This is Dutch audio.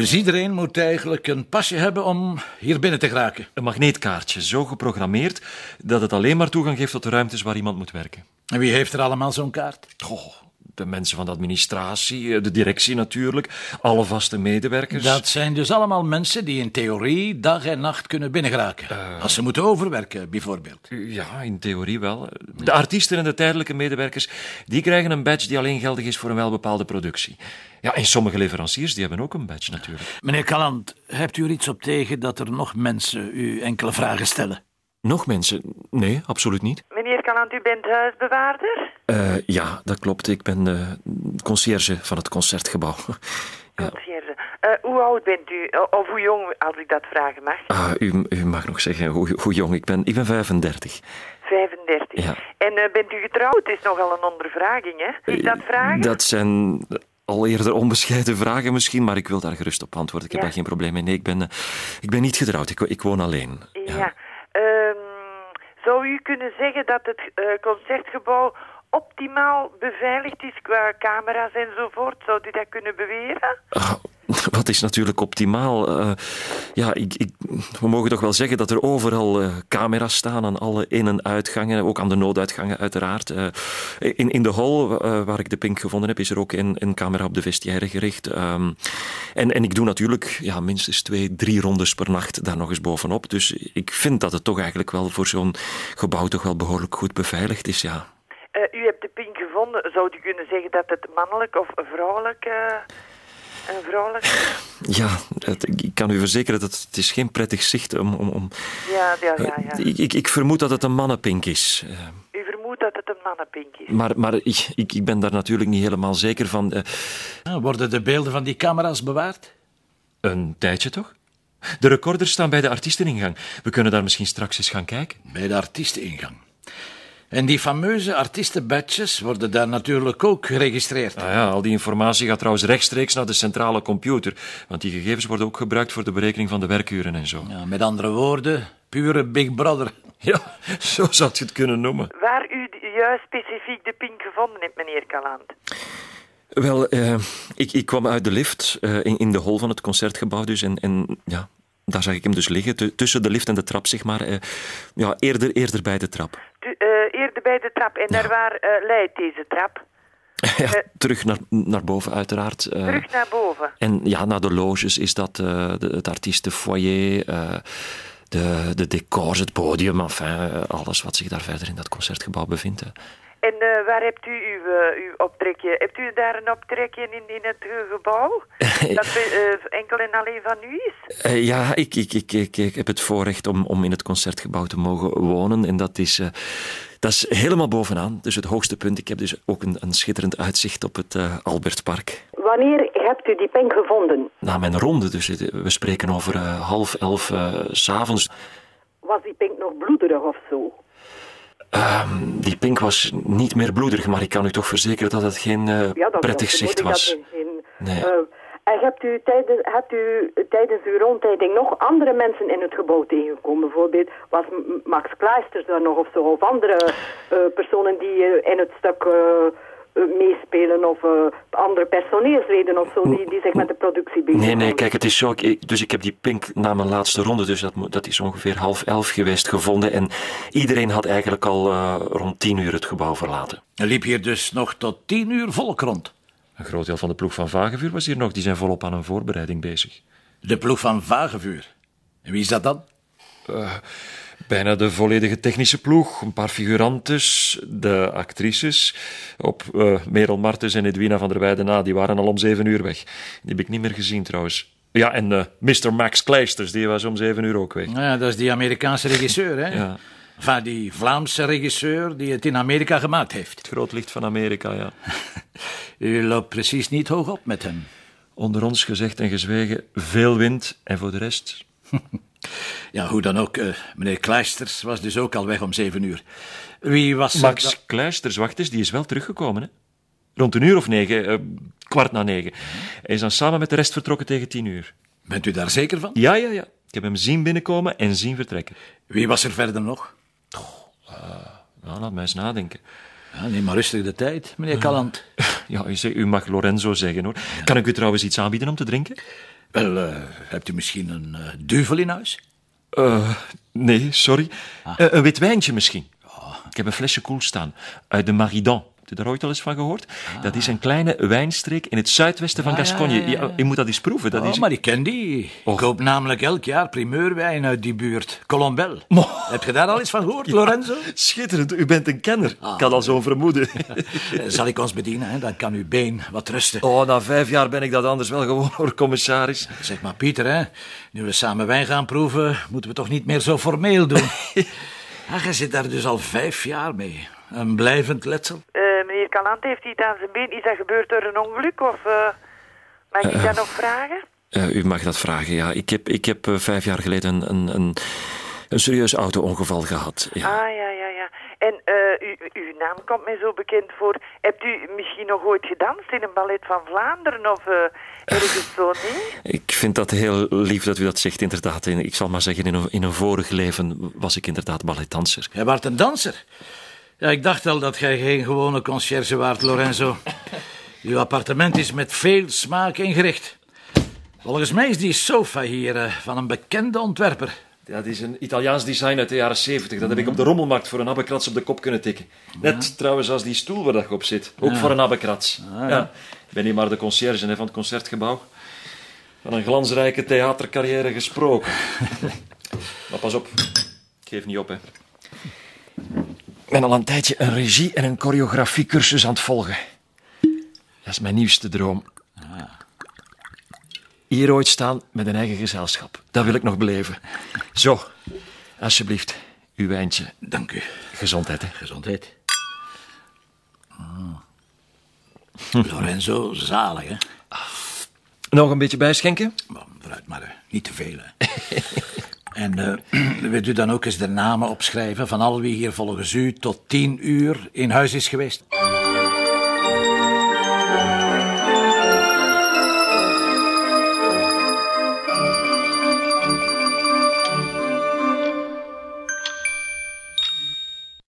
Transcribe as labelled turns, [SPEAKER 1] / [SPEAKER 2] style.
[SPEAKER 1] Dus iedereen moet eigenlijk een pasje hebben om hier binnen te geraken.
[SPEAKER 2] Een magneetkaartje, zo geprogrammeerd dat het alleen maar toegang geeft tot de ruimtes waar iemand moet werken.
[SPEAKER 1] En wie heeft er allemaal zo'n kaart?
[SPEAKER 2] Goh, de mensen van de administratie, de directie natuurlijk, alle vaste medewerkers.
[SPEAKER 1] Dat zijn dus allemaal mensen die in theorie dag en nacht kunnen binnengeraken. Als ze moeten overwerken, bijvoorbeeld.
[SPEAKER 2] Ja, in theorie wel. De artiesten en de tijdelijke medewerkers, die krijgen een badge die alleen geldig is voor een welbepaalde productie. Ja, en sommige leveranciers, die hebben ook een badge natuurlijk.
[SPEAKER 1] Meneer Caland, hebt u er iets op tegen dat er nog mensen u enkele vragen stellen?
[SPEAKER 2] Nog mensen? Nee, absoluut niet.
[SPEAKER 3] U bent huisbewaarder?
[SPEAKER 2] Uh, ja, dat klopt. Ik ben uh, conciërge van het concertgebouw.
[SPEAKER 3] ja. Conciërge. Uh, hoe oud bent u? Of hoe jong, als ik dat vragen mag?
[SPEAKER 2] Ah, u, u mag nog zeggen hoe, hoe jong ik ben. Ik ben 35.
[SPEAKER 3] 35.
[SPEAKER 2] Ja.
[SPEAKER 3] En bent u getrouwd? Het is nogal een ondervraging, hè? Is dat vragen?
[SPEAKER 2] Dat zijn al eerder onbescheiden vragen misschien, maar ik wil daar gerust op antwoorden. Ik heb
[SPEAKER 3] Ja.
[SPEAKER 2] daar geen probleem mee. Nee, ik ben, ik ben niet getrouwd. Ik, ik woon alleen.
[SPEAKER 3] Ja. Zou u kunnen zeggen dat het eh, concertgebouw optimaal beveiligd is qua camera's enzovoort? Zou u dat kunnen beweren?
[SPEAKER 2] Wat is natuurlijk optimaal? Eh, ja, ik, ik, we mogen toch wel zeggen dat er overal eh, camera's staan aan alle in- en uitgangen, ook aan de nooduitgangen uiteraard. Eh, in, in de hall eh, waar ik de pink gevonden heb, is er ook een, een camera op de vestiaire gericht. Ehm, en, en ik doe natuurlijk ja, minstens twee, drie rondes per nacht daar nog eens bovenop. Dus ik vind dat het toch eigenlijk wel voor zo'n gebouw toch wel behoorlijk goed beveiligd is, ja.
[SPEAKER 3] U hebt de pink gevonden. Zou u kunnen zeggen dat het mannelijk of vrouwelijk... eh, een vrouwelijk...
[SPEAKER 2] Ja, het- ik kan u verzekeren dat het is geen prettig zicht om... om, om
[SPEAKER 3] Ja, ja, ja. ja.
[SPEAKER 2] Ik, ik, ik vermoed dat het een mannenpink is. Eh,
[SPEAKER 3] U vermoedt dat het een mannenpink is.
[SPEAKER 2] Maar, maar ik, ik, ik ben daar natuurlijk niet helemaal zeker van. Eh,
[SPEAKER 1] Worden de beelden van die camera's bewaard?
[SPEAKER 2] een tijdje toch? De recorders staan bij de artiesteningang. We kunnen daar misschien straks eens gaan kijken.
[SPEAKER 1] Bij de artiesteningang. En die fameuze artiestenbadges worden daar natuurlijk ook geregistreerd.
[SPEAKER 2] Ah ja, al die informatie gaat trouwens rechtstreeks naar de centrale computer. Want die gegevens worden ook gebruikt voor de berekening van de werkuren en zo.
[SPEAKER 1] Ja, met andere woorden, pure Big Brother.
[SPEAKER 2] Ja, zo zou je het kunnen noemen.
[SPEAKER 3] Waar u juist specifiek de pink gevonden hebt, meneer Caland.
[SPEAKER 2] Wel, eh, ik, ik kwam uit de lift eh, in, in de hol van het concertgebouw dus. En, en ja, daar zag ik hem dus liggen, tu- tussen de lift en de trap, zeg maar. eh, ja, eerder, eerder bij de trap.
[SPEAKER 3] Bij de trap. En daar waar eh, leidt deze trap?
[SPEAKER 2] ja, terug naar, naar boven, uiteraard. eh.
[SPEAKER 3] Terug naar boven.
[SPEAKER 2] En ja, naar de loges is dat eh, de, het artiestenfoyer, eh, de, de decors, het podium, enfin, eh, alles wat zich daar verder in dat concertgebouw bevindt. hè.
[SPEAKER 3] En eh, waar hebt u uw, eh, uw optrekje? Hebt u daar een optrekje in, in het eh, gebouw? dat eh, enkel en alleen van u is?
[SPEAKER 2] Eh, ja, ik, ik, ik, ik, ik heb het voorrecht om, om in het concertgebouw te mogen wonen. En dat is, eh, dat is helemaal bovenaan, dus het hoogste punt. Ik heb dus ook een, een schitterend uitzicht op het eh, Albertpark.
[SPEAKER 4] Wanneer hebt u die pink gevonden?
[SPEAKER 2] Na mijn ronde, dus eh, we spreken over eh, half elf s s'avonds.
[SPEAKER 4] Was die pink nog bloederig of zo?
[SPEAKER 2] Ehm, die pink was niet meer bloederig, maar ik kan u toch verzekeren dat het geen
[SPEAKER 4] Ja,
[SPEAKER 2] prettig zicht was.
[SPEAKER 4] geen-
[SPEAKER 2] Nee.
[SPEAKER 4] En hebt u, tijdens, hebt u tijdens uw rondleiding nog andere mensen in het gebouw tegengekomen? Bijvoorbeeld was Max Kleisters daar nog of zo? Of andere eh, personen die eh, in het stuk eh, meespelen? Of eh, andere personeelsleden of zo die, die zich met de productie
[SPEAKER 2] Nee,
[SPEAKER 4] bezighouden?
[SPEAKER 2] nee, kijk, het is zo. ik- dus ik heb die pink na mijn laatste ronde, dus dat, dat is ongeveer half elf geweest, gevonden. En iedereen had eigenlijk al eh, rond tien uur het gebouw verlaten.
[SPEAKER 1] Er liep hier dus nog tot tien uur volk rond.
[SPEAKER 2] Een groot deel van de ploeg van Vagevuur was hier nog, die zijn volop aan een voorbereiding bezig.
[SPEAKER 1] De ploeg van Vagevuur. En wie is dat dan?
[SPEAKER 2] Bijna de volledige technische ploeg, een paar figurantes, de actrices. Op eh, Merel Martens en Edwina van der Weijden na, die waren al om zeven uur weg. Die heb ik niet meer gezien trouwens. Ja, en eh, Mr. Max Kleisters, die was om zeven uur ook weg.
[SPEAKER 1] Nou Ja, dat is die Amerikaanse regisseur, hè?
[SPEAKER 2] Ja.
[SPEAKER 1] Enfin, die Vlaamse regisseur die het in Amerika gemaakt heeft.
[SPEAKER 2] Het groot licht van Amerika, ja.
[SPEAKER 1] U loopt precies niet hoog op met hem.
[SPEAKER 2] Onder ons gezegd en gezwegen, veel wind en voor de rest...
[SPEAKER 1] Ja, hoe dan ook, eh, meneer Kleisters was dus ook al weg om zeven uur. Wie was er
[SPEAKER 2] Max Kleisters, wacht eens, die is wel teruggekomen, hè? Rond een uur of negen, eh, kwart na negen. Hij is dan samen met de rest vertrokken tegen tien uur.
[SPEAKER 1] Bent u daar zeker van?
[SPEAKER 2] Ja, ja, ja. Ik heb hem zien binnenkomen en zien vertrekken.
[SPEAKER 1] Wie was er verder nog?
[SPEAKER 2] Nou, laat mij eens nadenken.
[SPEAKER 1] Ja, neem maar rustig de tijd, meneer Calland.
[SPEAKER 2] Ja, u, zegt- u mag Lorenzo zeggen, hoor. Kan ik u trouwens iets aanbieden om te drinken?
[SPEAKER 1] Wel, uh, hebt u misschien een uh, duvel in huis?
[SPEAKER 2] Uh, nee, sorry. Ah. een wit wijntje misschien. Oh. Ik heb een flesje koel staan. Uit de Maridan. Heb je daar ooit al eens van gehoord? Ah. Dat is een kleine wijnstreek in het zuidwesten van Gascogne. Ja, je moet dat eens proeven. Dat
[SPEAKER 1] oh,
[SPEAKER 2] is...
[SPEAKER 1] maar ik ken die. Ik koop namelijk elk jaar primeurwijn uit die buurt. Colombel. Heb je daar al eens van gehoord, Lorenzo?
[SPEAKER 2] Schitterend, u bent een kenner. Ah. ik had al zo'n vermoeden.
[SPEAKER 1] Zal ik ons bedienen, hè? dan kan uw been wat rusten.
[SPEAKER 2] Oh, na vijf jaar ben ik dat anders wel gewoon, hoor, commissaris.
[SPEAKER 1] Zeg maar, Pieter, hè? nu we samen wijn gaan proeven, moeten we toch niet meer zo formeel doen. Ach, je zit daar dus al vijf jaar mee. Een blijvend letsel?
[SPEAKER 3] Calant heeft iets aan zijn been. Is dat gebeurd door een ongeluk of uh, mag ik uh, dat nog vragen?
[SPEAKER 2] u mag dat vragen, ja. Ik heb, ik heb vijf jaar geleden een, een, een, een serieus auto-ongeval gehad. Ja.
[SPEAKER 3] Ah, ja, ja, ja. En u, uw naam komt mij zo bekend voor. Hebt u misschien nog ooit gedanst in een ballet van Vlaanderen of ergens zo, nee?
[SPEAKER 2] Ik vind dat heel lief dat u dat zegt, inderdaad. Ik zal maar zeggen, in een, in een vorig leven was ik inderdaad balletdanser.
[SPEAKER 1] Jij was een danser? Ja, ik dacht al dat jij geen gewone conciërge waart, Lorenzo. Uw appartement is met veel smaak ingericht. Volgens mij is die sofa hier uh, van een bekende ontwerper.
[SPEAKER 2] Ja, dat is een Italiaans design uit de jaren 70. Dat heb ik op de rommelmarkt voor een abbekrats op de kop kunnen tikken. Net trouwens als die stoel waar dat op zit. Ook voor een abbekrats. Ah, ja. Ik ben niet maar de conciërge hè, van het concertgebouw. Van een glansrijke theatercarrière gesproken. maar pas op, ik geef niet op, hè. Ik ben al een tijdje een regie- en een choreografiecursus aan het volgen. Dat is mijn nieuwste droom. Hier ooit staan met een eigen gezelschap. Dat wil ik nog beleven. Zo, alsjeblieft, uw wijntje.
[SPEAKER 1] Dank u.
[SPEAKER 2] Gezondheid, hè.
[SPEAKER 1] Gezondheid. Mm. Lorenzo, zalig, hè?
[SPEAKER 2] Nog een beetje bijschenken?
[SPEAKER 1] vooruit maar, niet te veel, hè. En uh, wilt u dan ook eens de namen opschrijven van al wie hier volgens u tot tien uur in huis is geweest?